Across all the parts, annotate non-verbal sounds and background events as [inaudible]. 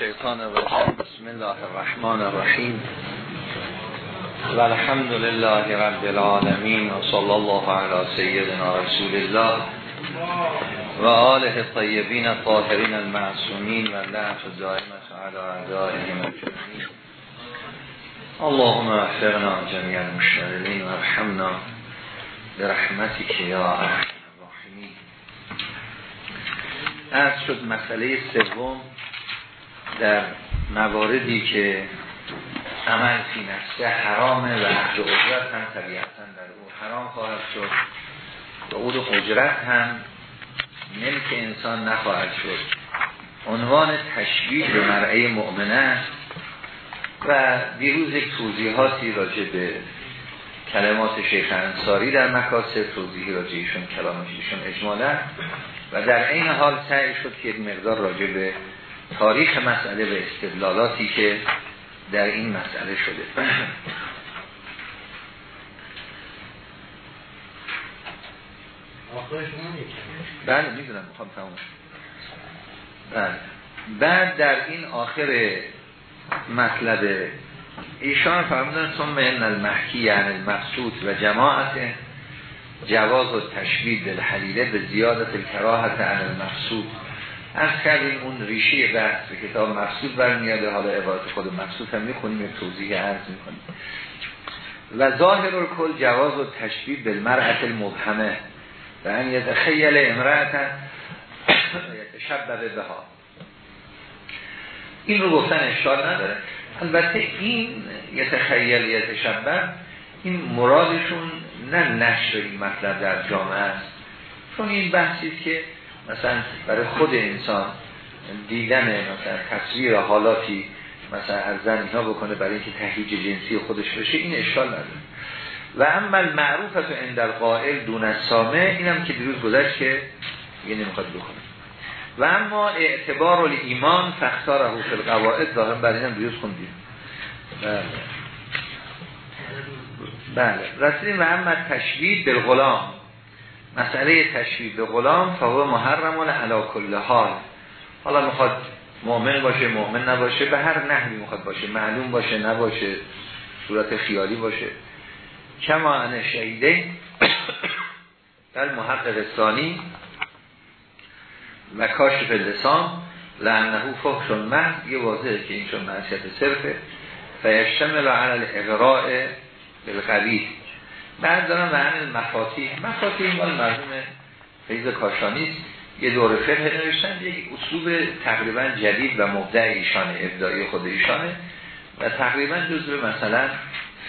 الشیطان الرجیم بسم الله الرحمن الرحیم و الحمد لله رب العالمین و صلی الله علی سیدنا رسول الله و آله الطیبین الطاهرین المعصومین و لعنت دائمت علی اعدائهم اجمعین اللهم اغفرنا جميع المشتغلین و ارحمنا برحمتك یا ارحم الراحمین از شد مسئله سوم. در مواردی که عمل فی نفسه حرامه و عقد اجرت هم طبیعتا در او حرام خواهد شد. و عقد اجرت هم ملک انسان نخواهد شد. عنوان تشبیه به مرعه مؤمنه است و دیروز یک توضیحاتی راجع به کلمات شیخ انصاری در مکاسب توضیحی راجع ایشون کلامش ایشون اجمالا. و در این حال سعی شد که یک مقدار راجع به تاریخ مسئله و استدلالاتی که در این مسئله شده. بله می‌دونم می‌خوام تمام بله. بعد در این آخر مطلب ایشان فرمودن ثم ان المحکی یعنی المقصود و جماعت جواز و تشبید بالحلیله به زیادت الکراهت عن المقصود. از کردیم اون ریشه بحث به کتاب مقصود برمیاده حالا عبارت خود مقصود هم می‌خونیم توضیح عرض می‌کنیم. و ظاهر کل جواز و تشبیه بالمرأت المبهمه. و ان یتخیل امرأتا یتشبه بها. این رو گفتن اشکال نداره. البته این یتخیل یتشبه این مرادشون نه نشر این مطلب در جامعه است. چون این بحثی که مثلا برای خود انسان دیدن مثلا تصویر حالاتی مثلا از زن اینا بکنه برای اینکه تهیج جنسی خودش بشه این اشکال نداره. و اما معروف از اندر قائل دون سامه اینم که دیروز گذشت که یه نمی‌خواد بکنه. و اما اعتبار ایمان فختار حوش القواعد ظاهر برای اینم دیروز خوندیم. بله. بله. رسیدیم و اما تشبید بالغلام مسئله تشبیه به غلام فهو محرم علا کل حال. حالا می‌خواد مؤمن باشه مؤمن نباشه به هر نحوی می‌خواد باشه. معلوم باشه نباشه. صورت خیالی باشه. کما ان شهیده در محقق ثانی و کاشف لسان لعنه فحشون محض یه واضحه که این چون معصیت صرفه. فیشتمل علی الاغراء بالقبیح بعد دارم و همین مفاتیح. مفاتیح مال مرحوم فیض کاشانی یه دور فقه نوشتن. یک اصول تقریبا جدید و مبدع ایشان ابداعی خود ایشانه. و تقریبا جزء مثلا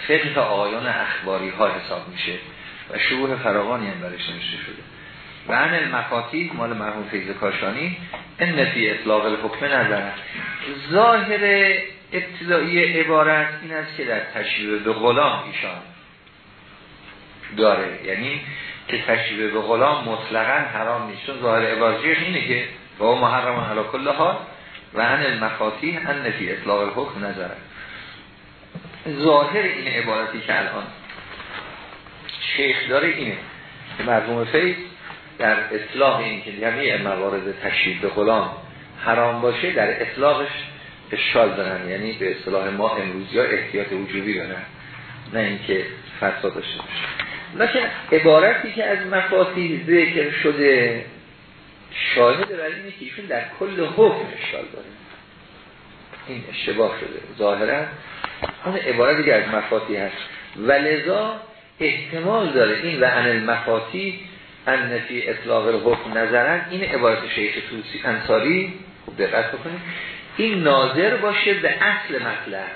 فقه آیان اخباری ها حساب میشه و شروع فراوانی هم برش نوشته شده. و المفاتیح مال مرحوم فیض کاشانی. ان فی اطلاق الحکم نظر. ظاهر ابتدایی عبارت این است که در تشریع به غلام ایشان داره. یعنی که تشریف به غلام مطلقا حرام نیست. چون ظاهر عبارتیش اینه که با محرم علی کل حال و ان المفاتیح ان فی اطلاق الحکم نظر. ظاهر این عبارتی که الان شیخ داره اینه. که مرحوم فیض در اطلاق این که جمعی موارد تشریف به غلام حرام باشه در اطلاقش اشکال دارن. یعنی به اصطلاح ما امروزی ها احتیاط وجودی دارن نه اینکه فساد داشته باشه. لیکن عبارتی که از مفاتی ذکر شده شاهد برای اینه که ایشون در کل حکم اشکال داره. این اشتباه شده ظاهرا اون عبارتی که از مفاتی هست. ولذا احتمال داره این و ان المفاتی ان نفی اطلاق الحکم نظرن این عبارت شیخ توسی انصاری خوب دقت بکنید این ناظر باشه به اصل مطلب.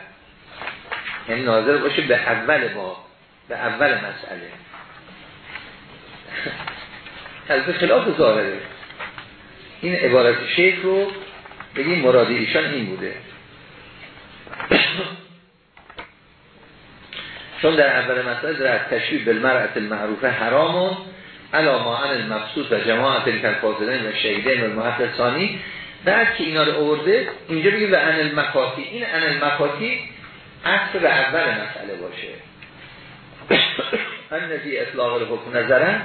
یعنی ناظر باشه به اول با به اول مسئله. از خلاف ظاهره. این عبارت شیخ رو بگیم مراد ایشان این بوده. چون در اول مسئله در تشریف بالمرأت المعروفه حرام علا عن المقصود و جماعت الفاضلین و شهیدین و المحط ثانی بعد که اینا رو آورده اینجا بگیم و عن المفاتی این عن المفاتی اصل به اول مسئله باشه. ان فی اطلاق الحکم نظرن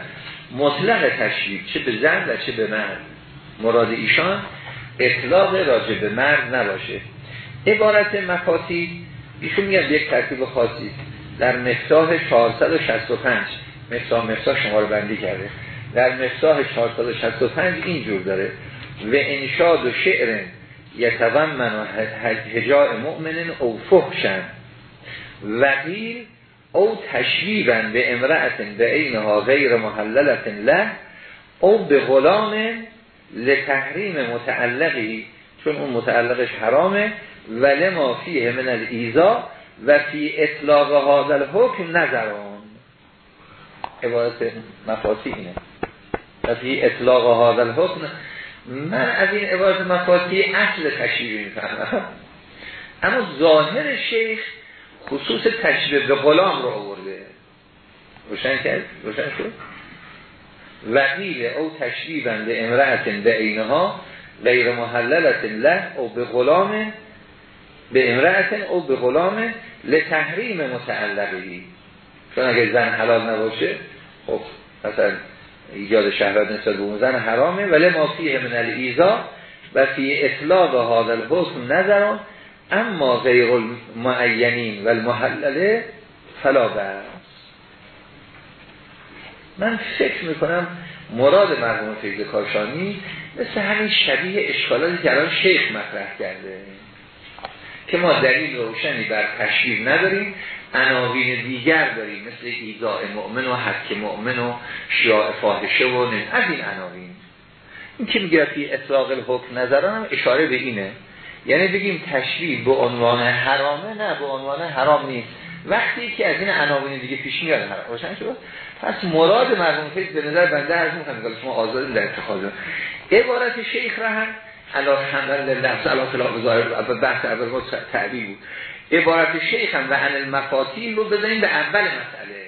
مطلق تشریف چه به زن و چه به مرد. مراد ایشان اطلاق راجع به مرد نباشه. عبارت مفاتی ایشون میگن یک ترتیب خاصی. در مفتاح 465 مفتاح مفتاح شما رو بندی کرده. در مفتاح 465 اینجور داره. و انشاد و شعر یتومن و هجاع مؤمن او فحشن. وقیل او تشویبا به امرأت به اینها غیر محللت له او به غلام لتحریم متعلقی چون اون متعلقش حرامه ولی ما فیه من الایزا و فی اطلاق هذا الحکم نظران. عبارت مفاتی اینه. و فی اطلاق هذا الحکم من از این عبارت مفاتی اصل تشریح می‌فهمم. اما ظاهر شیخ خصوص تشریح به غلام رو آورده روشن کرد؟ روشن شد؟ وقیل او تشریبا به امرأت به اینها غیر محللت له او به غلام به امرأت او به غلام لتحریم متعلقی چون اگه زن حلال نباشه خب مثلا ایجاد شهرت نسبت به زن حرامه ولی ما فیه من الایزا و فی اطلاق هذا الحکم نظران اما غیر المعینین و المحلله فلا من فکر می‌کنم مراد مرحوم فیض کاشانی مثل همین شبیه اشکالاتی که الان شیخ مطرح کرده که ما دلیل روشنی بر تشریف نداریم عناوین دیگر داریم مثل ایزاء مؤمن و حق مؤمن و شیاع فاحشه و از این عناوین. این که میگه فی اطلاق الحکم نظرانم اشاره به اینه. یعنی بگیم تشریف به عنوان حرامه نه به عنوان حرام نیست. وقتی که از این عناوین دیگه پیش میاد حرام. شد؟ پس مراد مرحوم فیض به نظر بنده از که شما آزاد در اتخاذ. عبارت شیخ را هم علا حمل لفظ علا خلاف ظاهر بحث اول ما تعبیر بود. عبارت شیخ هم و عن المفاتیح رو بزنیم به اول مسئله.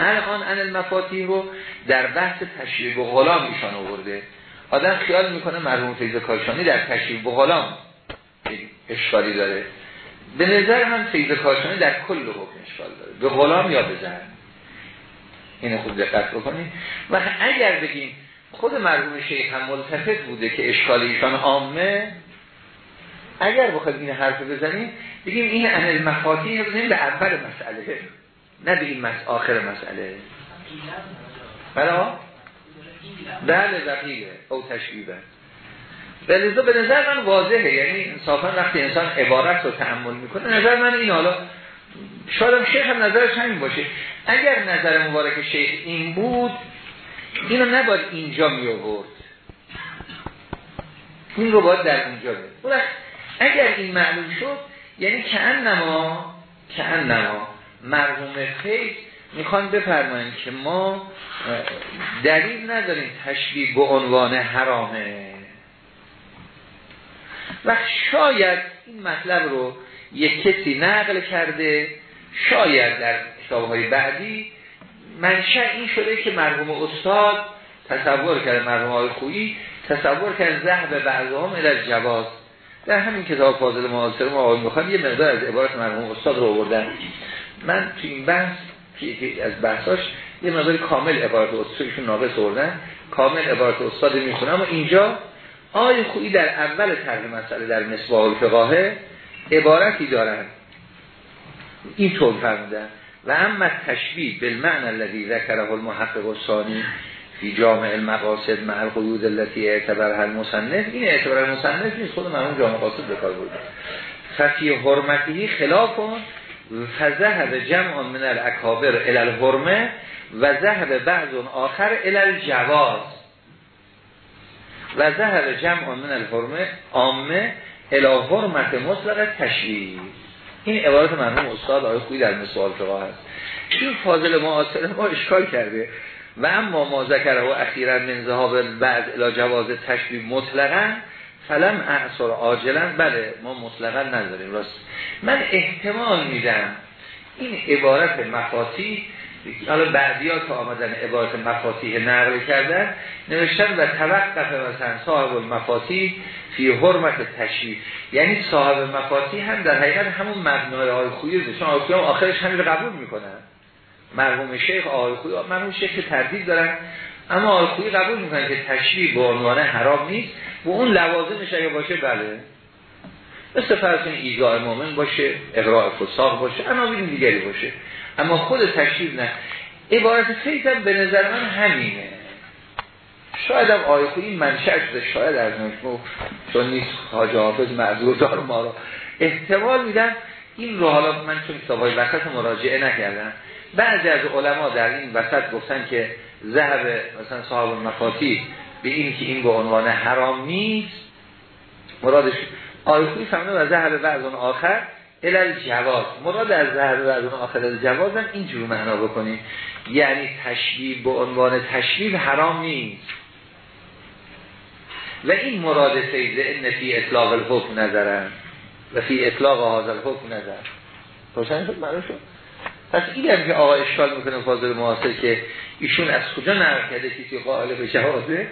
الان عن المفاتیح رو در بحث تشریف و غلام ایشان آورده. آدم خیال می‌کنه مرحوم فیض کاشانی در تشریف و غلام اشکالی داره. به نظر هم فیض کاشانی در کل حکم اشکال داره. به غلام یا به زن. اینو خوب دقت بکنید. و اگر بگیم خود مرحوم شیخ هم ملتفت بوده که اشکال ایشان عامه اگر بخواید این حرف بزنیم بگیم این اهل مفاتیح بزنیم به اول مسئله. نه بگیم مس... آخر مسئله. برا؟ بله دقیقه. او تشبیبه به به نظر من واضحه. یعنی انصافا وقتی انسان عبارت رو تحمل می‌کنه نظر من این حالا شاید شیخ هم نظرش همین باشه. اگر نظر مبارک شیخ این بود اینو نباید اینجا می آورد این رو باید در اینجا بود اگر این معلوم شد یعنی که انما که انما مرحوم خیلی می‌خوان بفرمایند که ما دلیل نداریم تشبیه به عنوان حرامه. و شاید این مطلب رو یک کسی نقل کرده شاید در کتابهای بعدی منشأ این شده که مرحوم استاد تصور کرده مرحوم های خویی تصور کرده زهب بعضهم الى جواز در همین کتاب فاضل معاصر ما آقای می‌خوام یه مقدار از عبارت مرحوم استاد رو آوردن. من تو این بحث از بحثاش یه مقدار کامل عبارت استادشون ناقص آوردن. کامل عبارت استاد می‌خونم اما اینجا آقای خویی در اول طرح مسئله در مصباح الفقاهه عبارتی دارن؟ این طور فرمودن. و اما تشبیه بالمعنى الذي ذكره المحقق الثاني فی جامع المقاصد مع القیود التي اعتبرها المصنف. این اعتبار المصنف نیست. خود جامع مقاصد به کار برده. ففی حرمتی خلاف فذهب جمع من الاکابر الى الحرمه و ذهب بعض آخر الى الجواز. و ذهب جمع من الحرمه عامه الى حرمت مطلق تشریع این عبارت مرحوم استاد آقای خویی در مثال فقه هست. این فاضل معاصر ما اشکال کرده. و اما ما ذکره و اخیرا من ذهاب بعد الى جواز تشبیه مطلقا فلم اعصر عاجلا بله ما مطلقا نداریم راست. من احتمال میدم این عبارت مفاتی حالا بعدی ها که آمدن عبارت مفاتیح نقل کردن نوشتن و توقف مثلا صاحب المفاتیح فی حرمت تشریف یعنی صاحب مفاتیح هم در حقیقت همون مبنای آقای خویی چون آقای خویی آخرش همین قبول می‌کنن. مرحوم شیخ آقای خویی مرحوم شیخ تردید دارن. اما آقای قبول می‌کنن که تشریف به عنوان حرام نیست. و اون لوازمش اگه باشه بله. مثل فرض ایزای مومن باشه اقراء فساق باشه عناوین دیگری باشه. اما خود تشریف نه. عبارت فیضم به نظر من همینه. شاید هم آیه خوی منشأ شده شاید از نشمو چون نیست حاج حافظ معذور دار ما رو احتمال میدن. این رو حالا من چون کتابای وسط مراجعه نکردم. بعضی از علما در این وسط گفتن که ذهب مثلا صاحب مفاتی به این که این به عنوان حرام نیست. مرادش آیخوی فهمده و بعض اون آخر الال جواز مراد از بعض اون آخر از جواز هم اینجور معنا بکنیم. یعنی تشبیه به عنوان تشبیه حرام نیست. و این مراد سیده ان فی اطلاق الحکم نظرن. و فی اطلاق هذا الحکم نظر. روشن شد؟ پس این هم که آقا اشکال می‌کنه فاضل معاصر که ایشون از کجا نقل کرده کسی قائل به جوازه؟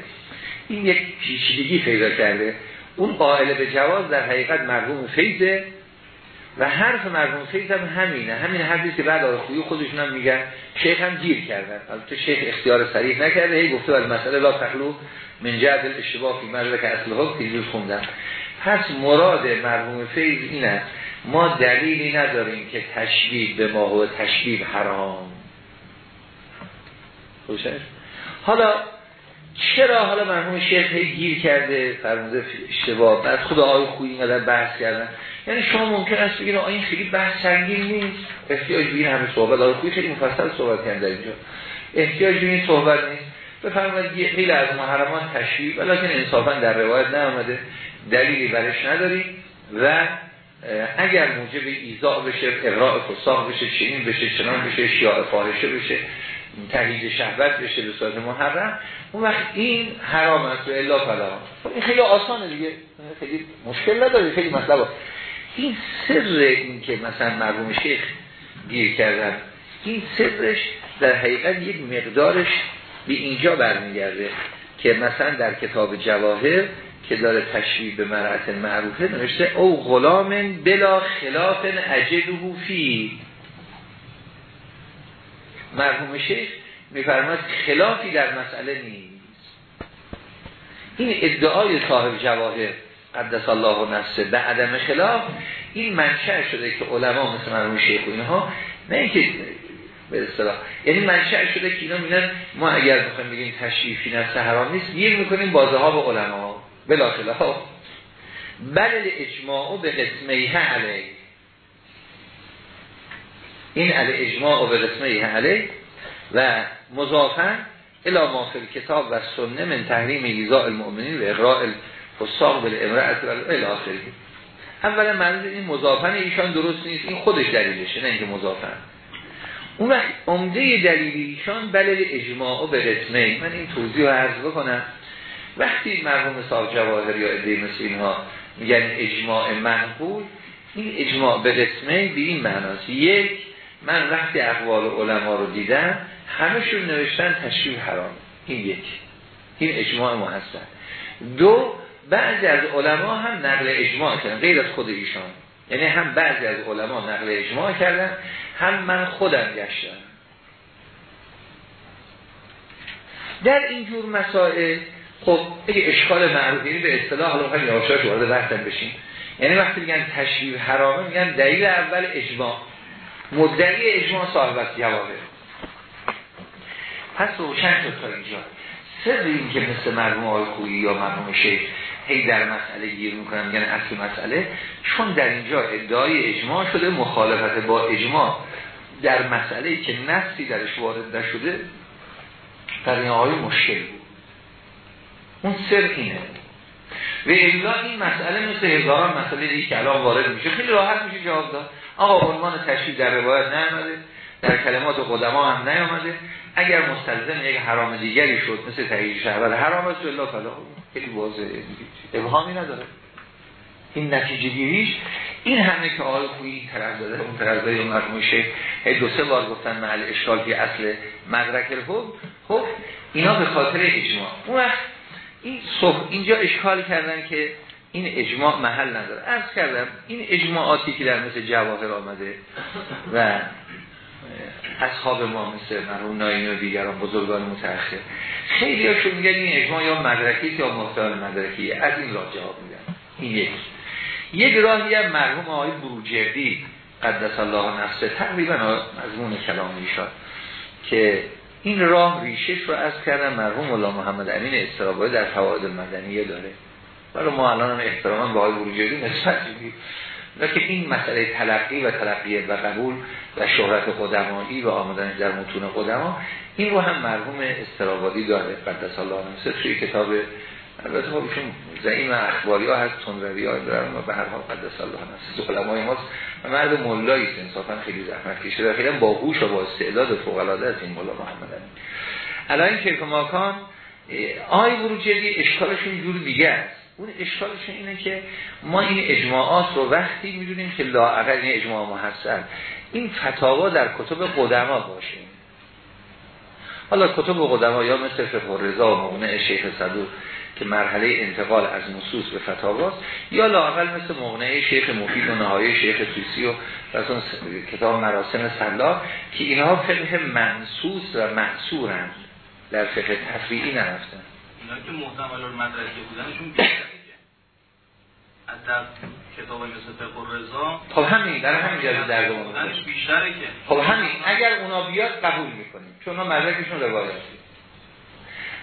این یک پیچیدگی پیدا کرده. اون قائل به جواز در حقیقت مرحوم فیضه و حرف مرحوم فیض هم همینه. همین حرفی که بعد آقای خویی خودشون هم میگن شیخ هم گیر کردن. البته شیخ اختیار صریح نکرده. هی گفته از مسئله لا تخلو من جهد اشتباه فی که اصل حکم تیزوز خوندن. پس مراد مرحوم فیض اینه ما دلیلی نداریم که تشبیه به ما و تشبیه حرام. حالا چرا حالا مرحوم شیخ گیر کرده؟ فرموده اشتباه. بعد خدا آقای خویی اینقدر بحث کردن. یعنی شما ممکن است بگید این خیلی بحث سنگین نیست. احتیاج به همه صحبت. آقای خویی خیلی مفصل صحبت کردن در اینجا. احتیاج به این صحبت نیست. بفرمایید خیلی از محرمات تشریف ولیکن انصافا در روایت نیامده. دلیلی برش نداریم. و اگر موجب ایزا بشه اقراء فساق بشه چنین بشه چنان بشه شیاء فاحشه بشه تهیید شهوت بشه به صورت محرم اون وقت این حرام است و الا فلا. این خیلی آسانه دیگه. خیلی مشکل نداره خیلی مطلب این سر این که مثلا مرحوم شیخ گیر کردن این سرش در حقیقت یک مقدارش به اینجا برمیگرده که مثلا در کتاب جواهر که داره تشریح به مرعت معروفه نوشته او غلام بلا خلاف اجده فی. مرحوم شیخ میفرماید خلافی در مسئله نیست. این ادعای صاحب جواهر قدس الله و نفسه به عدم خلاف این منشأ شده که علما مثل مرحوم شیخ و اینها نه اینکه به اصطلاح یعنی منشأ شده که اینا میگن ما اگر بخوایم بگیم تشریفی نفس حرام نیست گیر می‌کنیم بازه ها به علما. بلا خلاف. بل اجماع به قسمه علیه این علی اجماع به قسمه علیه و مضافن الا ما کتاب و سنه من تحریم ایزاء المؤمنین و اقراء الفساق بالامرأت و الاخری اولا منظور این مضافن ایشان درست نیست این خودش دلیلشه نه اینکه مضافن اون وقت عمده دلیل ایشان بلل اجماع به قسمه من این توضیح رو عرض بکنم. وقتی مرحوم صاحب جواهر یا عده مثل اینها میگن اجماع منقول این اجماع به قسمه به این معناست. یک من وقتی اقوال علما رو دیدم همشون نوشتن تشریف حرام. این یک. این اجماع محسن دو بعضی از علما هم نقل اجماع کردن غیر از خود ایشان. یعنی هم بعضی از علما نقل اجماع کردن هم من خودم گشتم. در اینجور مسائل خب اگه اشکال معروفی به اصطلاح حالا وارد بحثن بشیم. یعنی وقتی میگن تشریف حرامه میگن دلیل اول اجماع. مدعی اجماع صاحب است جوابه پس روشن شد تا اینجا. سر این که مثل مرموم آقای خویی یا مرموم شیخ هی در مسئله گیر می‌کنن میگن اصل مسئله چون در اینجا ادعای اجماع شده مخالفت با اجماع در مسئله که نفسی درش وارد نشده در این آقای مشکل بود. اون سر اینه. و الا این مسئله مثل هزاران مسئله دیگه که الان وارد میشه. خیلی راحت میشه جواب داد. آقا عنوان تشریف در روایت نیامده. در کلمات قدما هم نیامده. اگر مستلزم یک حرام دیگری شد مثل تحیید شهر حرام است الله فلا. خیلی واضحه. ابهامی نداره. این نتیجه گیریش. این همه که آقای خویی طرف داده اون طرف داده اون مرموم شیخ دو سه بار گفتن محل اشکال که اصل مدرک الحب خب اینا به خاطر اجماع. اون وقت این صبح اینجا اشکال کردن که این اجماع محل نداره. ارز کردم این اجماعاتی که در مثل جواهر آمده و اصحاب ما مثل مرحوم ناینی و دیگران بزرگان متأخر خیلی هاشون میگن این اجماع یا مدرکی یا محتمل مدرکی. از این راه جواب میدن. این یک. یک راهی هم مرحوم آقای بروجردی قدس الله نفسه تقریبا مضمون کلام ایشان که این راه ریشش رو از کردن مرحوم الله محمد امین استرابایی در فواید المدنیه داره. ولی ما الان هم احتراما به آقای بروجردی نسبت میدیم. لیکن این مسئله تلقی و تلقی و قبول و شهرت قدمایی و آمدن در متون قدما این رو هم مرحوم استرابادی داره. قدس الله نفسه توی کتاب البته خب ایشون زعیم اخباری ها هست تنروی ها دارن و به هر حال قدس الله نفسه علمای ماست و مرد مولایی انصافا خیلی زحمت کشیده و خیلی باهوش و با استعداد فوق العاده این مولا محمد امین الان کیف ماکان آی بروجردی اشکالشون جور دیگه است. اون اشکالشون اینه که ما این اجماعات رو وقتی می‌دونیم که لاعقل این اجماع محسن این فتاوا در کتب قدما باشه. حالا کتب قدما یا مثل فقه رضا و مغنع شیخ صدوق که مرحله انتقال از نصوص به فتاواست یا لاقل مثل مغنعه شیخ مفید و نهایه شیخ توسی و مثلا کتاب مراسم سلا که اینها فقه منصوص و محصورند در فقه تفریعی نرفتن. اینا که محتمل المدرکه بودنشون از در کتاب مثل فقه رضا خب همین در همین جلسه در بیشتره که خب همین اگر اونا بیاد قبول می‌کنیم چون اونا مدرکشون روایاتی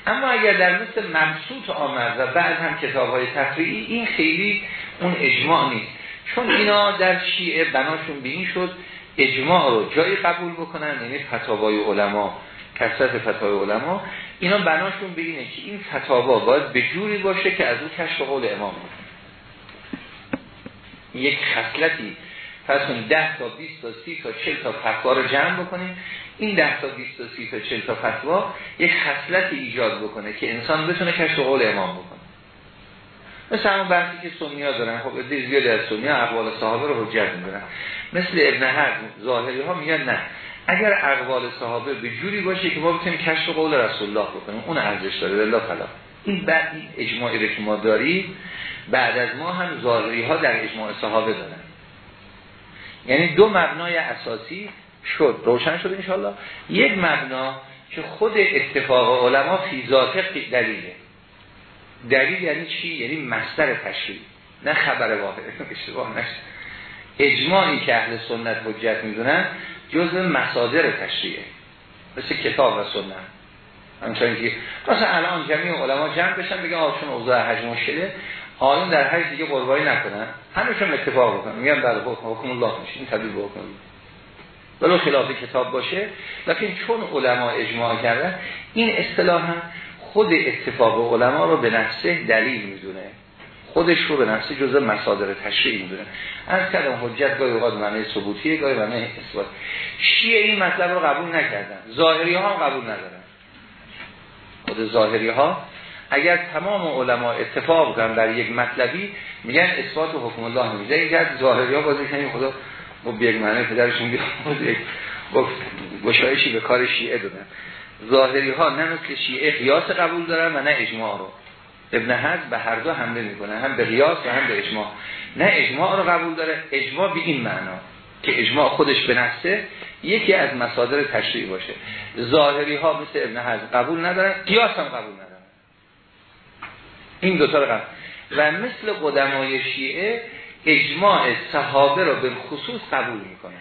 اما اگر در مثل مبسوط آمد و بعد هم کتاب های تفریعی این خیلی اون اجماع نیست. چون اینا در شیعه بناشون به این شد اجماع رو جایی قبول بکنن یعنی فتاوای علما کسرت فتاوای علما اینا بناشون به اینه که این فتاوا باید به جوری باشه که از اون کشف قول امام بکنه یک خصلتی. پس اون 10 تا 20 تا 30 تا 40 تا فتوا رو جمع بکنیم. این 10 تا 20 تا 30 تا 40 تا فتوا یک خصلتی ایجاد بکنه که انسان بتونه کشف قول امام بکنه. مثل همون بحثی که سنی ها دارن. خب ادهی زیادی از ها اقوال صحابه رو حجت می‌دونن مثل ابن حرم ظاهری ها میگن نه. اگر اقوال صحابه به جوری باشه که ما بتونیم کشف قول رسول الله بکنیم اون ارزش داره. الله فلا. این بعد اجماعی رو که ما داریم بعد از ما هم ظاهری ها در اجماع صحابه دارن. یعنی دو مبنای اساسی شد روشن شد انشاءالله. یک مبنا که خود اتفاق علما فی ذات دلیله. دلیل یعنی چی؟ یعنی مستر تشریع نه خبر واحد. [laughs] اشتباه نشه. اجماعی که اهل سنت حجت می‌دونن جزء مصادر تشریعه مثل کتاب و سنت. همچنین که مثلا الان جمعی علما جمع بشن بگن آشون اوضاع حجم مشکله. آیون در هر دیگه قربانی نکنن همشون اتفاق بکنن. میگن بله حکم الله میشه. این تبدیل بکنن ولو خلاف کتاب باشه لیکن چون علما اجماع کردن این اصطلاح هم خود اتفاق علما رو به نفسه دلیل می‌دونه. خودش رو به نفسه جزء مصادر تشریع می‌دونه. از کردم حجت گاهی اوقات معنی ثبوتیه گاهی معنی اثبات. شیعه این مطلب رو قبول نکردن. ظاهری ها هم قبول ندارن. خود ظاهری ها اگر تمام علما اتفاق کنن در یک مطلبی میگن اثبات حکم الله میده یک ظاهری ها بازی خدا با یک معنی پدرشون بیاد گشایشی به کار شیعه دادن. ظاهری ها نه مثل شیعه قیاس قبول دارن و نه اجماع رو. ابن حد به هر دو حمله می‌کنه هم به قیاس و هم به اجماع. نه اجماع رو قبول داره اجماع به این معنا که اجماع خودش به نفسه یکی از مصادر تشریع باشه. ظاهری ها مثل ابن حد قبول ندارن قیاس هم قبول ندارن. این دوتا رو قبول. و مثل قدمای شیعه اجماع صحابه رو به خصوص قبول می‌کنن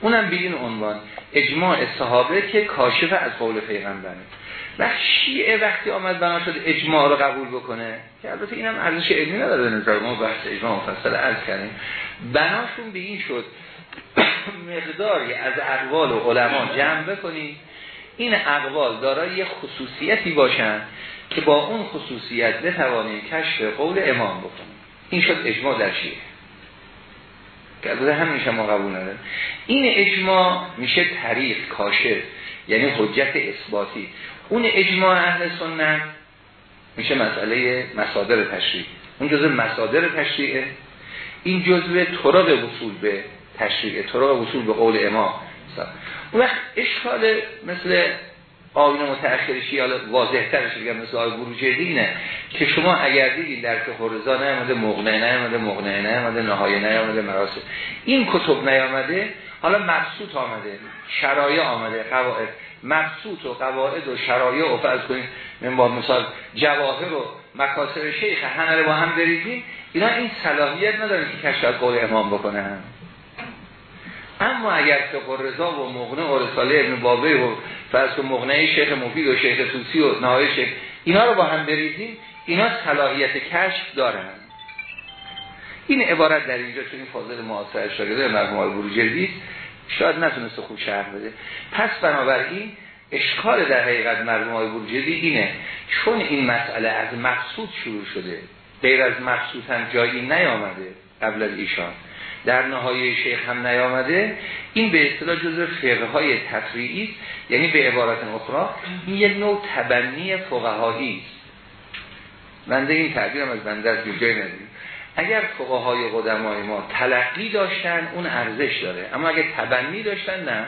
اونم به این عنوان اجماع صحابه که کاشفه از قول پیغمبره. و شیعه وقتی آمد بنا شد اجماع رو قبول بکنه که البته اینم ارزش علمی نداره به نظر ما بحث اجماع مفصل عرض کردیم. بناشون به این شد [coughs] مقداری از اقوال و علما جمع بکنیم این اقوال دارای خصوصیتی باشن که با اون خصوصیت بتوانیم کشف قول امام بکنیم این شد اجماع در شیعه که البته همین ما قبول نداریم این اجماع میشه طریق کاشف یعنی حجت اثباتی. اون اجماع اهل سنت میشه مسئله مصادر تشریع. اون جزء مصادر تشریعه. این جزء طرق وصول به تشریع طرق وصول به قول امام. اون وقت اشکال مثل آین متأخرشی حالا واضح ترش بگم مثل آی بروجردی نه که شما اگر دیدید در که خورزا نیامده مغنه نیامده مغنه نیامده نهایه نیامده مراسم. این کتب نیامده حالا مبسوط آمده شرایع آمده قواعد. مبسوط و قواعد و شرایع و فرض کنید من با مثال جواهر و مکاسر شیخ همه رو با هم بریزیم اینا این صلاحیت ندارن که کشف قول امام بکنن. اما اگر که رضا و مغنه و رساله ابن بابه و فرض که مغنه شیخ مفید و شیخ توسی و نهای شیخ اینا رو با هم بریزیم اینا صلاحیت کشف دارن. این عبارت در اینجا چون این فاضل معاصر شاگرده مرحوم آقای بروجردی شاید نتونست خوب شرح بده. پس بنابراین اشکال در حقیقت مرحوم آقای بروجردی اینه چون این مسئله از مقصود شروع شده غیر از مقصود هم جایی نیامده قبل از ایشان در نهایه شیخ هم نیامده. این به اصطلاح جزء فقه های تفریعی یعنی به عبارت اخرى این یک نوع تبنی فقهایی است. بنده این تعبیرم از بنده از جای ندید اگر فقهای قدمای ما تلقی داشتن اون ارزش داره. اما اگر تبنی داشتن نه.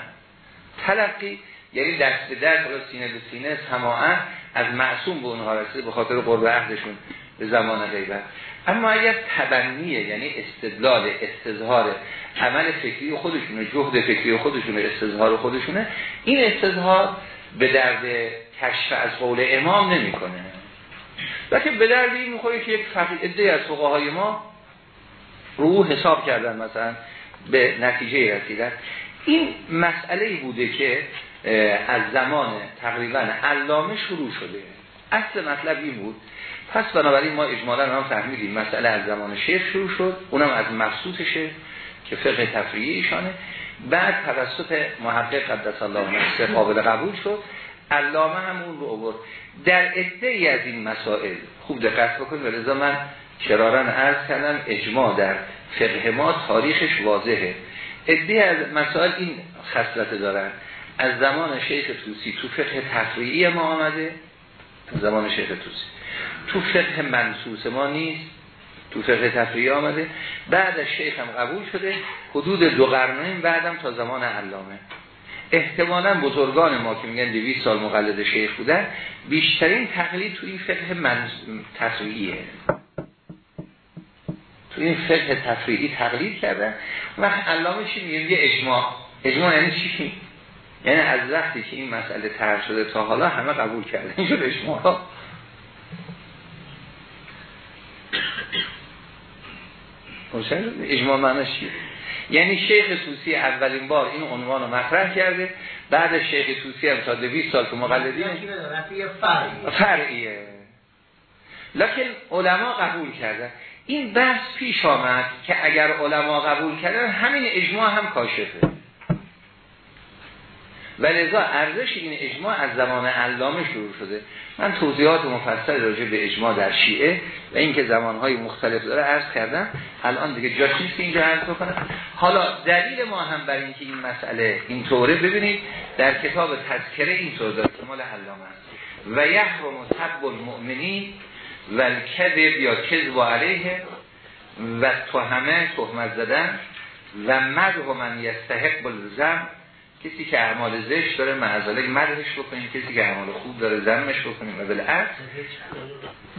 تلقی یعنی دست به دست سینه به سینه سماعه از معصوم به اونها رسید به خاطر قرب عهدشون. به زمان غیبت. اما اگر تبنیه یعنی استدلال استظهار عمل فکری خودشونه جهد فکری خودشونه استظهار خودشونه این استظهار به درد کشف از قول امام نمی‌کنه. لیکن به درد این می‌خوره که یک فقیده از فقهای ما رو حساب کردن مثلا به نتیجه رسیدن. این مسئله بوده که از زمان تقریبا علامه شروع شده. اصل مطلب این بود پس بنابراین ما اجمالا هم فهمیدیم مسئله از زمان شیخ شروع شد اونم از مبسوطشه که فقه تفریعی ایشانه. بعد توسط محقق قدس الله نفسه قابل قبول شد. علامه هم اون رو آورد. در ای از این مسائل خوب دقت بکنید ولذا من کرارن عرض کردم اجماع در فقه ما تاریخش واضحه. ادهی از مسائل این خصلت دارن. از زمان شیخ توسی تو فقه تفریعی ما آمده زمان شیخ توسی. تو فقه منصوص ما نیست تو فقه تفریعی آمده. بعد از شیخ هم قبول شده. حدود دو قرنین بعدم تا زمان علامه. احتمالا بزرگان ما که میگن 200 سال مقلد شیخ بودن بیشترین تقلید تو این فقه من... تفریعیه تو این فقه تفریعی تقلید کردن. و علامه چی میگه یه اجماع. اجماع یعنی چی؟ یعنی از وقتی که این مسئله تر شده تا حالا همه قبول کردن. اینجور اجماع. اجماع معنیش چیه؟ یعنی شیخ توسی اولین بار این عنوان رو مطرح کرده بعد شیخ توسی هم تا 200 سال که مقلدین فرعیه. لکن علما قبول کردن. این بحث پیش آمد که اگر علما قبول کردن همین اجماع هم کاشفه. و لذا ارزش این اجماع از زمان علامه شروع شده. من توضیحات مفصل راجع به اجماع در شیعه و اینکه زمانهای مختلف داره عرض کردم. الان دیگه جاش اینجا عرض بکنم. حالا دلیل ما هم بر اینکه این مسئله این طوره ببینید در کتاب تذکره این طور داره کمال علامه است. و یحرم سب المؤمنین و الکذب یا کذب علیه و تهمه تهمت زدن و مدح من یستحق بالزم کسی که اعمال زشت داره معذاله مدهش بکنیم کسی که اعمال خوب داره زمش بکنیم. و بالعکس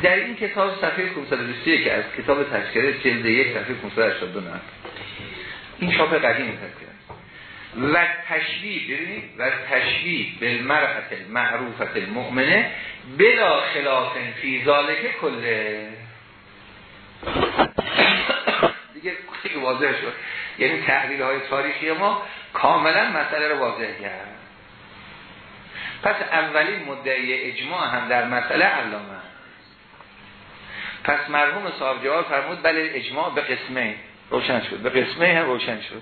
در این کتاب صفحه 521 که از کتاب تذکره جلد یک صفحه 589 این چاپ قدیم تذکره. و تشبیه ببینید و تشبیه بالمرأت معروفت المؤمنه بلا خلاف فی ذالک کله دیگه خیلی واضح شد. یعنی تحلیل های تاریخی ما کاملا مسئله رو واضح کرد. پس اولین مدعی اجماع هم در مسئله علامه پس مرحوم صاحب جواب فرمود بله اجماع به قسمه روشن شد. به قسمه هم روشن شد.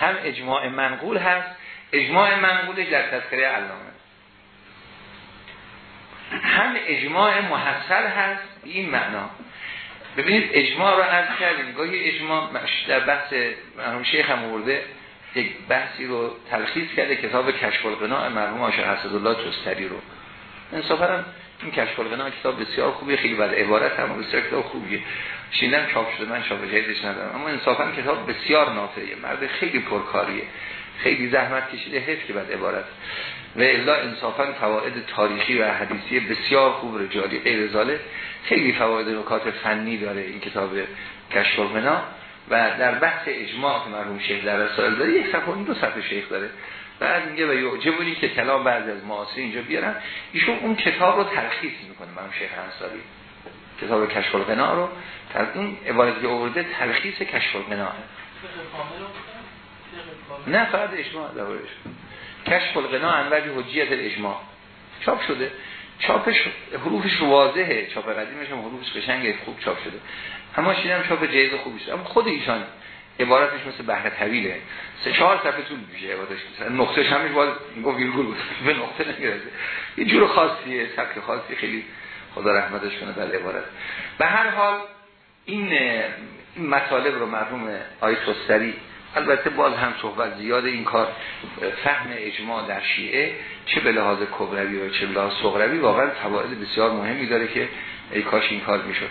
هم اجماع منقول هست اجماع منقول در تذکره علامه. هم اجماع محصل هست این معنا. ببینید اجماع رو عرض کردیم. گاهی اجماع در بحث مرحوم شیخ هم ورده یک بحثی رو تلخیص کرده کتاب کشف القناع مرحوم عاشق الله جستری رو. انصافا این کشف القناع کتاب بسیار خوبیه خیلی بعد عبارت هم بسیار کتاب خوبیه. شیندم چاپ شده من چاپ جدیدش ندارم. اما انصافا کتاب بسیار نافعیه مرد خیلی پرکاریه. خیلی زحمت کشیده حیف که بعد عبارت. و الا انصافا فواید تاریخی و حدیثی بسیار خوب رجالی غیر خیلی فواید نکات فنی داره این کتاب کشف و در بحث اجماع که مرحوم شیخ در رسائل داره یک صفحه دو صفحه شیخ داره. بعد میگه و یعجبونی که کلام بعضی از معاصر اینجا بیارن. ایشون اون کتاب رو تلخیص می‌کنه من شیخ انصاری. کتاب کشف القنا رو. در اون عبارت که آورده تلخیص کشف القنا نه فقط اجماع دربارش کشف القنا انوجه حجیت الاجماع. چاپ شده. چاپش حروفش واضحه. چاپ قدیمش هم حروفش قشنگه. خوب چاپ شده. اما شیدم چاپ جیز خوبی شده اما خود ایشان عبارتش مثل بحر طویله. سه چهار صفحه طول میشه عبارتش. مثلا نقطه همش باز گفت ویرگول بود. [laughs] به نقطه نمی‌رسه یه جور خاصیه سبک خاصی. خیلی خدا رحمتش کنه بله عبارت. به هر حال این مطالب رو مرحوم آیت خسری البته باز هم صحبت زیاد این کار فهم اجماع در شیعه چه به لحاظ کبروی و چه به لحاظ صغروی واقعا فواید بسیار مهمی داره که ای کاش این کار می‌شد.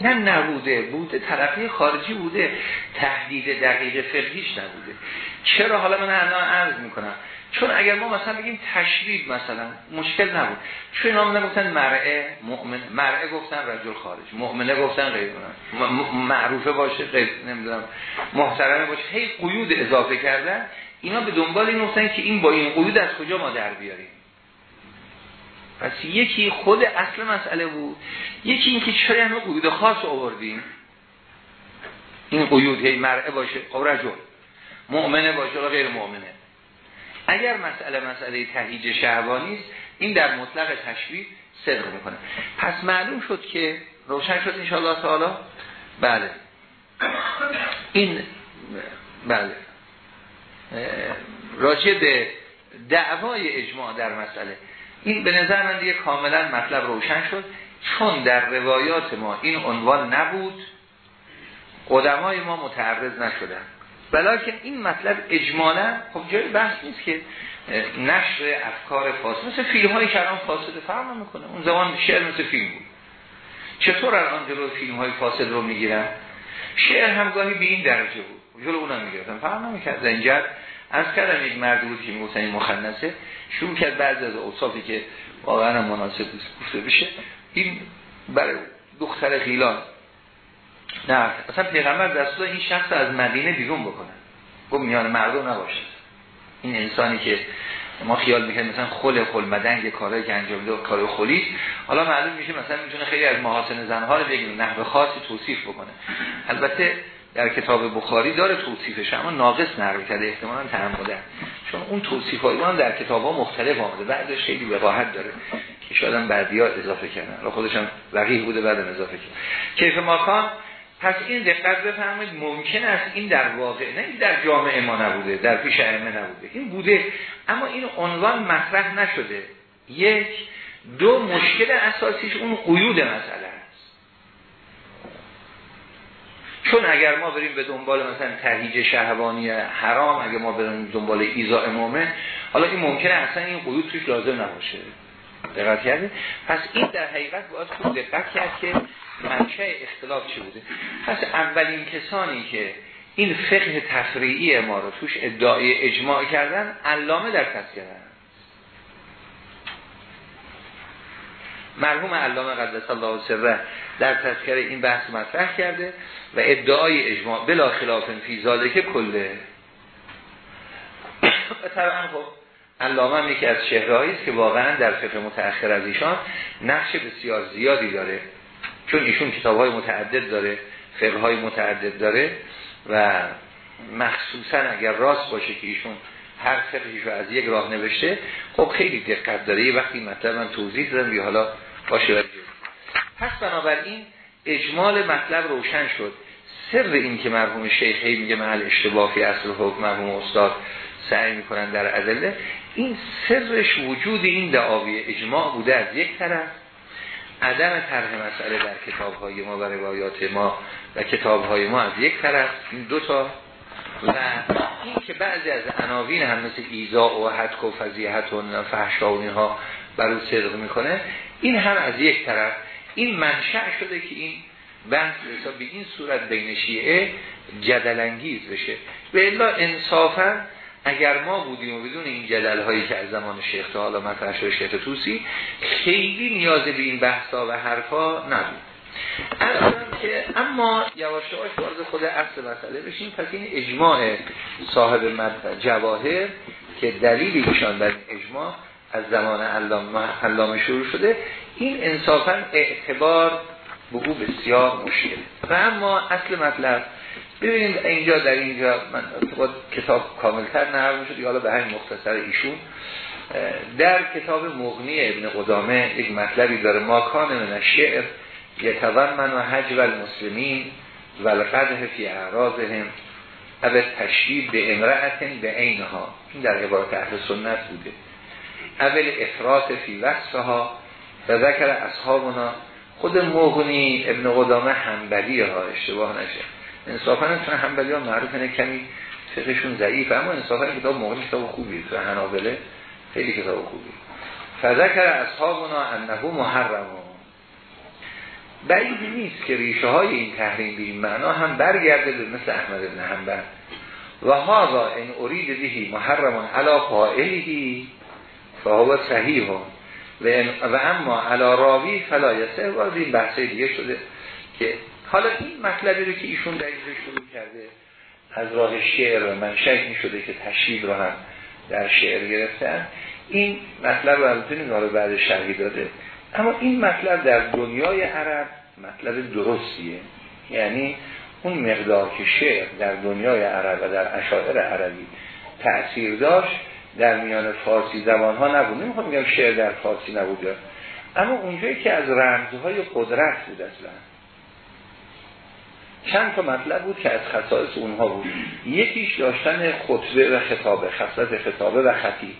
نه نبوده بوده طرفی خارجی بوده تهدید دقیق فقهیش نبوده. چرا؟ حالا من الان عرض می‌کنم. چون اگر ما مثلا بگیم تشدید مثلا مشکل نبود. چون اینا نگفتن مرعه مؤمن مرعه گفتن رجل خارج مؤمنه گفتن غیر معروفه باشه غیر نمی‌دونم محترمه باشه. هی قیود اضافه کردن. اینا به دنبال این گفتن که این با این قیود از کجا ما در بیاریم؟ پس یکی خود اصل مسئله بود. یکی اینکه چرا همه قیود خاص آوردیم. این قیود هی مرعه باشه. او خب رجل. مؤمنه باشه و غیر مؤمنه. اگر مسئله مسئله تهیج شهبانی است این در مطلق تشبیه صدق می‌کنه. پس معلوم شد که روشن شد انشاءالله تعالی؟ بله. این بله. راجع به دعوای اجماع در مسئله. این به نظر من دیگه کاملا مطلب روشن شد. چون در روایات ما این عنوان نبود قدمای ما متعرض نشدن. بلکه این مطلب اجمالا خب جای بحث نیست که نشر افکار فاسد مثل فیلم های که الان فاسد فرق می‌کنه اون زمان شعر مثل فیلم بود. چطور الان جلو فیلم های فاسد رو می‌گیرن؟ شعر همگاهی به این درجه بود. جلو اونا می‌گیرن فرق نمی‌کرد. زنجر از کردم یک مرد بود که می‌گفتن این مخنثه. شروع کرد بعضی از اوصافی که واقعا مناسب گفته بشه. این برای دختر غیلان. نه اصلا پیغمبر دستور این شخص از مدینه بیرون بکنه. گفت میان مردم نباشد این انسانی که ما خیال می‌کنیم مثلا خل خل مدنگ کارهایی که انجام میده کار خلی. حالا معلوم میشه مثلا می‌تونه خیلی از محاسن زنها رو بگیم نحو خاصی توصیف بکنه. البته در کتاب بخاری داره توصیفش اما ناقص نقل کرده احتمالاً تعمدن چون اون توصیف های اون در کتاب ها مختلف آمده بعدش خیلی وقاحت داره که شاید هم بعدی ها اضافه کردن. و خودشم وقیه بوده بعد اضافه کرد. کیف ماکان؟ پس این دقت بفرمایید ممکن است این در واقع نه این در جامعه ما نبوده در پیش ائمه نبوده این بوده اما این عنوان مطرح نشده. یک دو مشکل اساسیش اون قیود مسئله. چون اگر ما بریم به دنبال مثلا تهیج شهوانی حرام اگر ما بریم دنبال ایزا امامه حالا این ممکنه اصلا این قیود توش لازم نباشه. دقت کردید پس این در حقیقت باید خوب دقت کرد که منشأ اختلاف چی بوده؟ پس اولین کسانی که این فقه تفریعی ما رو توش ادعای اجماع کردن علامه در تذکره مرحوم علامه قدس الله سره در تذکره این بحث مطرح کرده و ادعای اجماع بلا خلاف فی که کله. و طبعا خب علامه هم یکی از است که واقعا در فقه متأخر از ایشان نقش بسیار زیادی داره. چون ایشون کتاب های متعدد داره فقه های متعدد داره و مخصوصا اگر راست باشه که ایشون هر فقهیش رو از یک راه نوشته خب خیلی دقت داره. یه وقتی مطلب من توضیح دادم یا حالا باشه. پس بنابراین اجمال مطلب روشن شد. سر این که مرحوم شیخ میگه محل اشتباهی اصل حکم مرحوم استاد سعی می‌کنن در ادله این سرش وجود این دعاوی اجماع بوده از یک طرف. عدم طرح مسئله در کتاب های ما و روایات ما و کتاب های ما از یک طرف این دو تا. و این که بعضی از عناوین هم مثل ایزا و حدک و فضیحت و فحشا و اینها برای صدق می‌کنه این هم از یک طرف. این منشأ شده که این بحث به این صورت بین شیعه جدلانگیز بشه. به الا انصافا اگر ما بودیم و بدون این جدل هایی که از زمان شیخ تا حالا مطرح شده شیخ توسی خیلی نیاز به این بحثا و حرفا نبود. که اما یواش یواش وارد خود اصل مسئله بشیم پس این اجماع صاحب جواهر که دلیلی ایشان در اجماع از زمان علامه شروع شده این انصافا اعتبار به او بسیار مشکل. و اما اصل مطلب ببینید اینجا در اینجا من کتاب کاملتر نرم شد حالا به همین مختصر ایشون در کتاب مغنی ابن قدامه یک مطلبی داره ما کان من شعر من و حج و المسلمین و القدح فی اعراضهم او تشدید به امرأتن به عینها. این در عبارت اهل سنت بوده. اول افراط فی وصفها و ذکر اصحابنا. خود مغنی ابن قدامه حنبلی ها اشتباه نشه. انصافا چون حنبلی ها معروف اینه کمی فقهشون ضعیف اما انصافا کتاب مغنی کتاب خوبی تو هنابله خیلی کتاب خوبی. فذکر اصحابنا انه محرمون بعید نیست که ریشه های این تحریم به این معنا هم برگرده به مثل احمد ابن حنبل. و هذا این ارید بهی محرمون علا قائلهی فهو صحیح و, و اما علا راوی فلایسه وارد این بحثه دیگه شده که حالا این مطلبی رو که ایشون در اینجا شروع کرده از راه شعر و منشأ این شده که تشریب رو هم در شعر گرفتن این مطلب رو البته بعد شرحی داده. اما این مطلب در دنیای عرب مطلب درستیه. یعنی اون مقدار که شعر در دنیای عرب و در اشاعر عربی تأثیر داشت در میان فارسی زمان ها نبود. نمی‌خوام میگم شعر در فارسی نبود اما اونجایی که از رمزهای قدرت بود اصلا. چند تا مطلب بود که از خصائص اونها بود. یکیش داشتن خطبه و خطابه خصلت خطابه و خطیب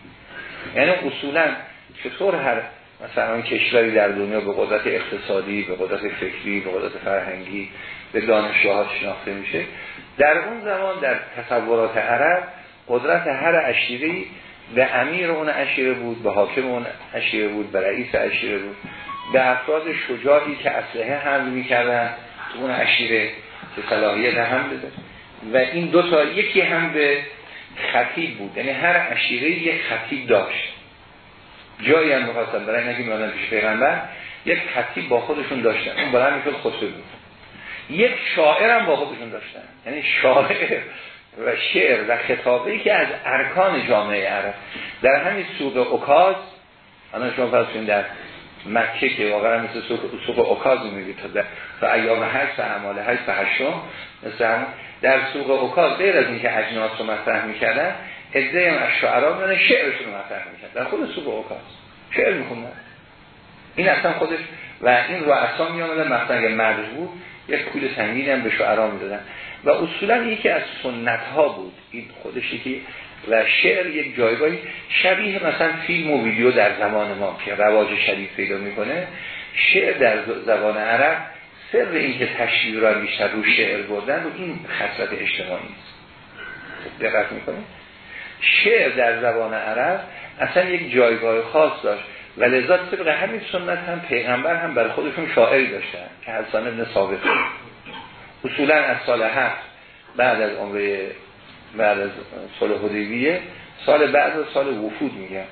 یعنی اصولا چطور هر مثلا کشوری در دنیا به قدرت اقتصادی به قدرت فکری به قدرت فرهنگی به دانشگاه شناخته میشه در اون زمان در تصورات عرب قدرت هر اشیری به امیر اون اشیره بود به حاکم اون اشیره بود به رئیس اشیره بود. به افراد شجاعی که اسلحه حمل می‌کردن اون اشیره که صلاحیت هم بده. و این دو تا یکی هم به خطیب بود. یعنی هر اشیره یک خطیب داشت. جایی هم می‌خواستن برای نگه میادن پیش پیغمبر یک خطیب با خودشون داشتن. اون برای می‌شد خطبه بود. یک شاعر هم با خودشون داشتن. یعنی شاعر و شعر و خطابه که از ارکان جامعه عرب. در همین سوق اوکاز الان شما فرض در مکه که واقعا مثل سوق, سوق اوکاز میگید تا در و ایام هشت اعمال هشت و هشتم مثل در سوق اوکاز غیر از اینکه اجناس رو مطرح می‌کردن ادعای از شعرا میانه شعرشون رو مطرح می‌کردن. در خود سوق اوکاز. شعر میخوندن. این اصلا خودش و این رو اصلا میامدن مثلا اگه مرد بود یک کول سنگین هم به شعرا می‌دادن. و اصولا یکی از سنت ها بود. این خودش یکی و شعر یک جایگاهی شبیه مثلا فیلم و ویدیو در زمان ما که رواج شدید پیدا می‌کنه. شعر در زبان عرب سر این که تشریح را بیشتر رو شعر بردن و این خصلت اجتماعی است دقت می‌کنه شعر در زبان عرب اصلا یک جایگاه خاص داشت و لذا طبق همین سنت هم پیغمبر هم برای خودشون شاعری داشتن که حسان ابن ثابت اصولا از سال هفت بعد از عمره بعد از سال حدیبیه سال بعد از سال وفود میگن.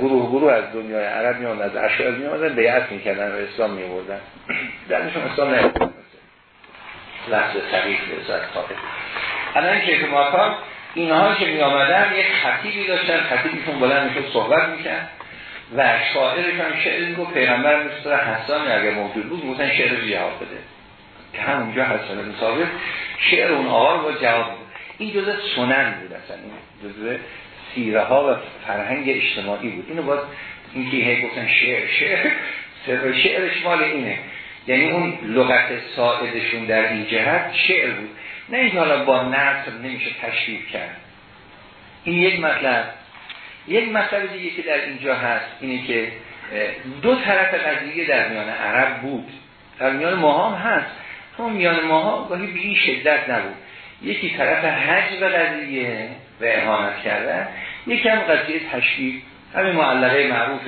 گروه گروه از دنیای عرب میان از اشعار میان بیعت می‌کردن و اسلام میوردن درشون اسلام نمیوردن لحظه صحیح لذت خواهد الان که ماکان اینها که می آمدن یک خطیبی داشتن خطیبیشون بلند می‌شد صحبت میکن و شاعرش هم شعر میگو پیغمبر مثل حسان اگر موجود بود میگوتن شعر رو بده. که همونجا حسان بن ثابت شعر اون آقا رو جواب این جزء سنن بود اصلا. این جزء سیره ها و فرهنگ اجتماعی بود. اینو باید این که هی گفتن شعر شعر سر شعرش مال اینه. یعنی اون لغت ساعدشون در این جهت شعر بود. نه اینکه حالا با نصر نمیشه تشریف کرد. این یک مطلب. یک مطلب دیگه که در اینجا هست اینه که دو طرف قضیه در میان عرب بود. در میان ما هست. تو میان ماها گاهی به این شدت نبود. یکی طرف حج و قضیه و اهانت کردن یکی هم قضیه تشکیل همین معلقه معروف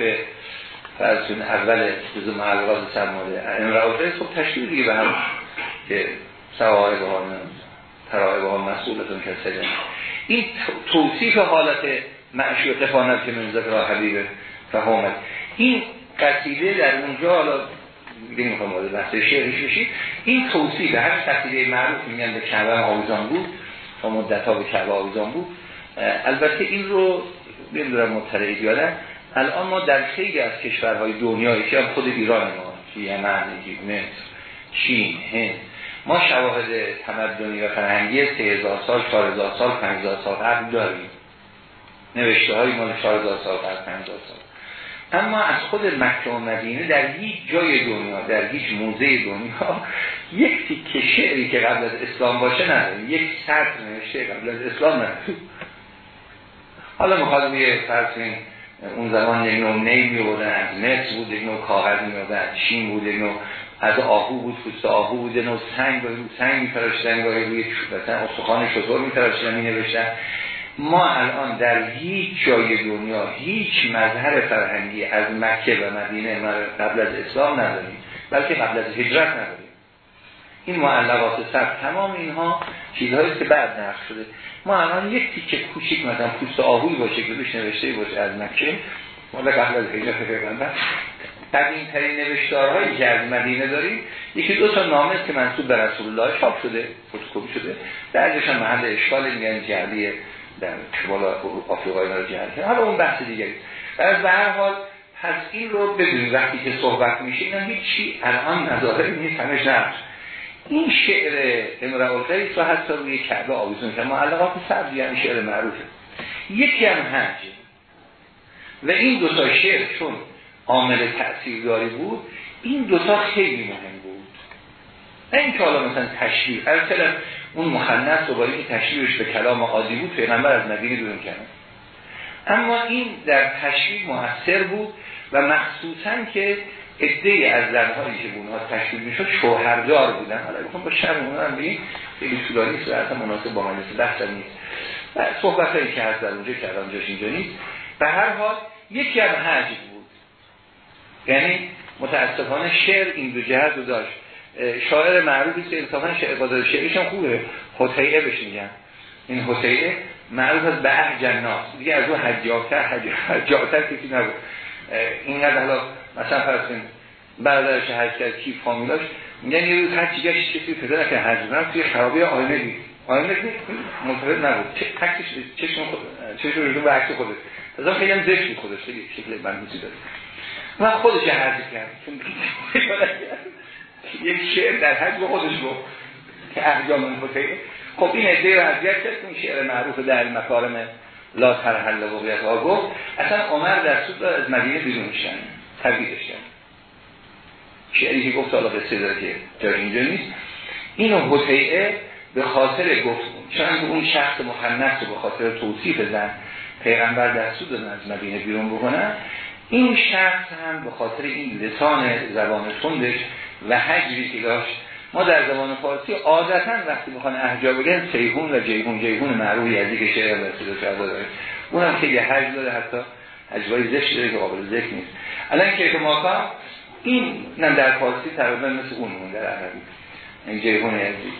فرسون اول جزو معلقات این روافه خب تشکیل دیگه به هم که سواهب ها ترائب ها مسئولتون کسیدن این توصیف حالت معشی و تفانت که من ذکر حبیب فهمت این قصیده در اونجا دیگه می‌خوام وارد بحث شعرش بشید این توصیف هر قصیده معروف میگن به کعبه آویزان بود تا مدت ها به کعبه آویزان بود. البته این رو نمی‌دونم مطلعی یادم الان ما در خیلی از کشورهای دنیایی که هم خود ایران ما یمن، ایجیپت، مصر، چین، هند ما شواهد تمدنی و فرهنگی 3000 سال، 4000 سال، 5000 سال قبل داریم. نوشته های مال 4000 سال قبل 5000 سال. اما از خود مکه و مدینه در هیچ جای دنیا در هیچ موزه دنیا یک تیکه شعری که قبل از اسلام باشه نداریم. یک سطر نوشته قبل از اسلام نداریم. حالا می‌خواد یه فرض اون زمان یک نوع نی می از مصر بود یک نوع کاغذ می از چین بود یک نوع از آهو بود پوست آهو بود نوع سنگ بود سنگ می فراشتن گاهی روی مثلا استخوان شطور می فراشتن می نوشتن ما الان در هیچ جای دنیا هیچ مظهر فرهنگی از مکه و مدینه قبل از اسلام نداریم بلکه قبل از هجرت نداریم. این معلقات سر تمام اینها چیزهایی که بعد نقش شده. ما الان یک تیکه کوچیک مثلا پوست آهوی باشه که روش نوشته باشه از مکه مال قبل از هجرت پیغمبر قدیم ترین نوشتارهایی که از مدینه داریم. یکی دو تا نامه که منصوب به رسول الله چاپ شده فتوکپی شده. درجش محل اشکال میگن جعلی در شمال آفریقا اینا رو جعلی حالا اون بحث دیگری. از به هر حال پس این رو بدونید وقتی که صحبت میشه اینا هیچی الان نظاره نیست همش نفس این شعر امرأ القیس و حتی روی کعبه آویزون که معلقات سبز یعنی شعر معروفه. یکی هم حج. و این دوتا شعر چون عامل تأثیرداری بود این دوتا خیلی مهم بود. این که حالا مثلا تشریح. اصلا اون مخنث و که تشریحش به کلام عادی بود پیغمبر از مدینه بیرون کرد. اما این در تشریح موثر بود و مخصوصا که ادهی از زنهایی که اونها تشکیل می‌شد شوهردار بودن. حالا بخون با شرم اونها هم بگیم خیلی و مناسب با مجلس بحث نیست. و صحبت هایی که هست در اونجا کردم جاش اینجا نیست. به هر حال یکی از حج بود. یعنی متاسفانه شعر این دو جهت داشت. شاعر معروفی که انصافا شعر قدر شعرش هم خوبه. حتیعه بهش میگن. این حتیعه معروف از به جناس دیگه از اون حجیاتر حجیاتر کسی نبود. اینقدر حالا مثلا کنید برادرش حج کرد کی فامیلاش میگن یه روز هر چی گشت کسی پیدا نکنه حج کنم توی خرابی آینه دید آینه دید متفاوت نبود. عکسش چشم خود چشم رو به عکس خودش. از خیلی هم بود خودش. خیلی شکل بندوسی داره. و خودش حج کرد. یک شعر در حج به خودش گفت که احجام مفته خب این عده رو اذیت کرد اون شعر معروف در مکارم لا ترحل و گفت. اصلا عمر در سود از مدینه بیرون شدن تبدیلش کرد شعری که گفت حالا قصه داره که جای اینجا نیست. اینو حتیعه به خاطر گفت. چون اون شخص مخنث رو به خاطر توصیف زن پیغمبر دستور دادن از مدینه بیرون بکنن این شخص هم به خاطر این لسان زبان تندش و حجری که داشت. ما در زبان فارسی عادتا وقتی می‌خوان احجاب بگن سیهون و جیهون جیهون معروفی از که شعر رسول کرده داره. اونم خیلی حج داره حتی. حجبای زشت داره که قابل ذکر نیست. الان که ماکا این نه در فارسی تقریبا مثل اون مون در عربی. این جیهون یزدی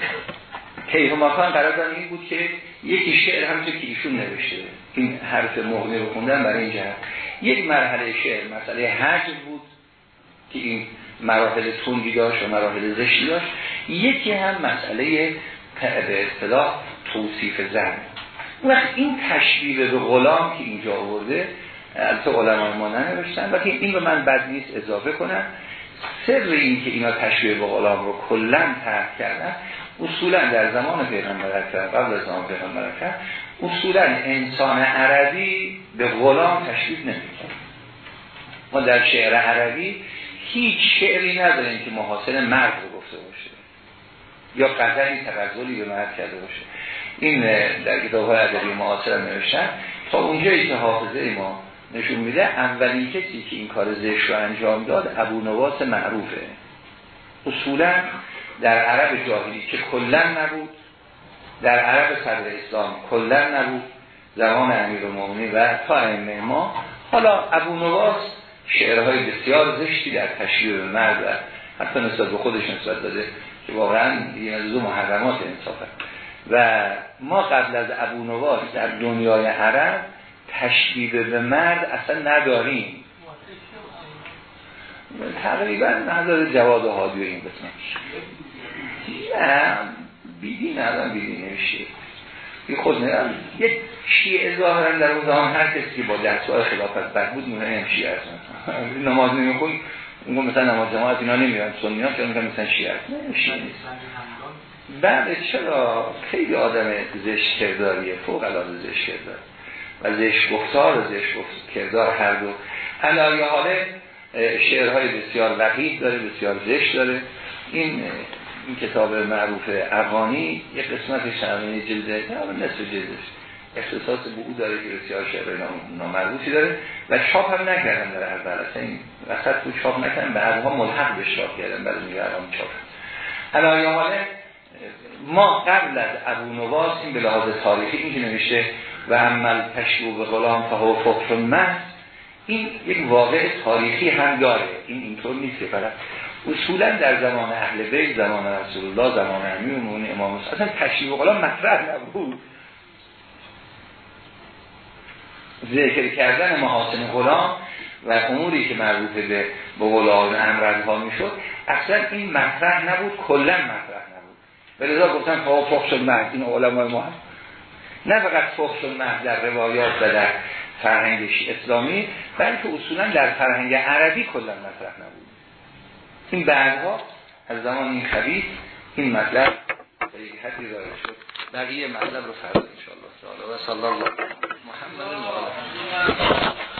کیف ماکان قرار این بود که یکی شعر همچه که ایشون نوشته. این حرف مغنی رو خوندن برای این جهت. یک مرحله شعر مسئله حج بود که این مراحل تونگی داشت و مراحل زشتی داشت. یکی هم مسئله به اصطلاح توصیف زن. وقت این تشبیه به غلام که اینجا آورده البته علمای ما ننوشتن و این رو من بد نیست اضافه کنم. سر این که اینا تشبیه به غلام رو کلا ترک کردن اصولا در زمان پیغمبر قبل از زمان پیغمبر اصولا انسان عربی به غلام تشبیه نمی‌کنه. ما در شعر عربی هیچ شعری نداریم که محاصل مرد رو گفته باشه. یا قدری تغزلی به مرد کرده باشه. این در کتاب های ادبی معاصر نوشتن. تا اونجایی که حافظه ما نشون میده اولین کسی که این کار زشت رو انجام داد ابو نواس معروفه. اصولا در عرب جاهلی که کلا نبود در عرب صدر اسلام کلا نبود زمان امیر مومنی و تا ائمه ما. حالا ابو نواس شعرهای بسیار زشتی در تشریع مرد و حتی نسبت به خودش نسبت داده که واقعا یه از دو محرمات انصافه. و ما قبل از ابو نواس در دنیای عرب تشبیه به مرد اصلا نداریم. تقریبا نداره جواد و حادی این قسمت. نه بیدی ندارم بیدی نمیشه. یه خود ندارم یک شیعه ظاهرا در اون زمان هر کسی با دستوار خلافت بر بود مونه شیعه هست [laughs] نماز نمیخون اون مثلا نماز جماعت اینا نمیرن سنی ها که مثلا شیعه. شیعه نیست. بله چرا؟ خیلی آدم زشت کرداریه فوق العاده زشت کردار و زشت گفتار و زشت کردار هر دو. علایه حاله شعرهای بسیار وقیب داره بسیار زشت داره. این این کتاب معروف افغانی یک قسمت شعبانی جلده نصف جلدش. اختصاص به او داره که بسیار شعر نامعروفی داره و چاپ هم نکردن در اول اصلا این وسط بود چاپ نکردن به ها ملحق به چاپ کردن برای میگه ارهام چاپ. علایه حاله ما قبل از ابو نواس این به لحاظ تاریخی این که نوشته و عمل تشبو به غلام فهو فقر مست این یک واقع تاریخی هم داره. این اینطور نیست که فقط اصولا در زمان اهل بیت زمان رسول الله زمان امیر امام اصلا تشبیه به غلام مطرح نبود. ذکر کردن محاسن غلام و اموری که مربوط به به غلام امرها می‌شد اصلا این مطرح نبود کلا مطرح به لذا گفتن فها فخش المهد این علمای ما هست. نه فقط فخش المهد در روایات و در فرهنگ اسلامی بلکه اصولا در فرهنگ عربی کلا مطرح نبود. این بعدها از زمان این خبیث این مطلب به یک حدی شد. بقیه مطلب رو فردا انشاءالله و صلی الله محمد و